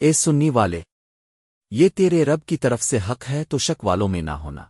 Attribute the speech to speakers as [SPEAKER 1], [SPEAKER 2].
[SPEAKER 1] اے سننی والے، یہ تیرے رب کی طرف سے حق ہے تو شک والوں میں نہ ہونا۔